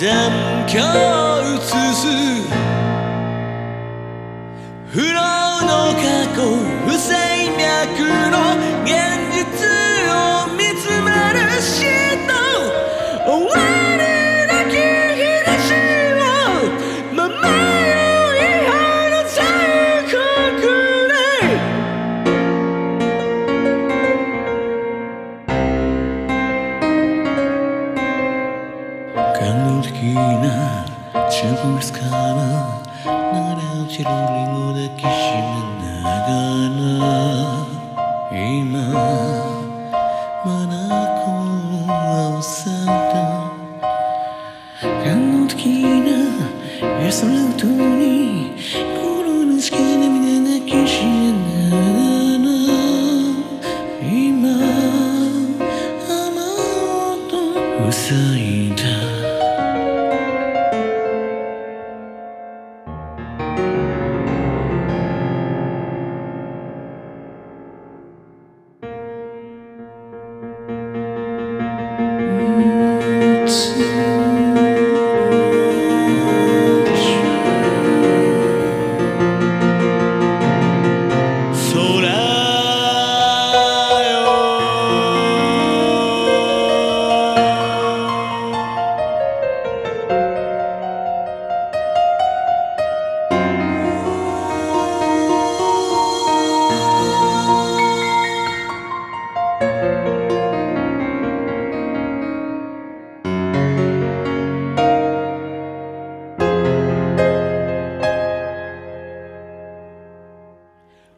前う映す。風呂の過去感動的な植物から流れ落ちるリンゴ抱きしめながら今まだこの青さだ感動的な安らぐとに心の好き涙抱きしめながら今雨音塞いだ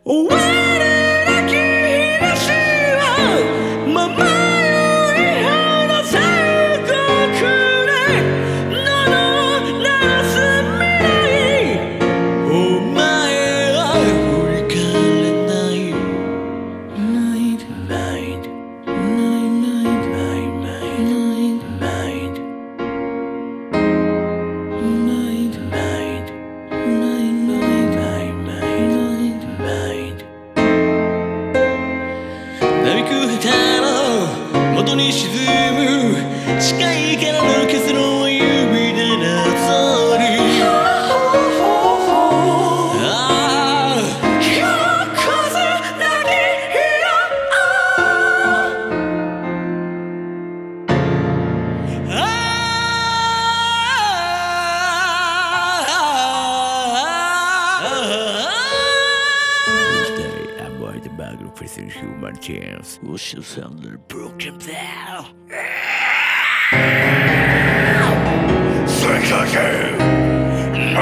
Oh. 近いから抜けする指でなぞりあああ I'm worried about your prison human chance. Who should sound broken down? Think again.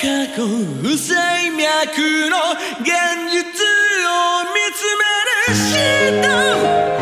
過去不細脈の現実を見つめる人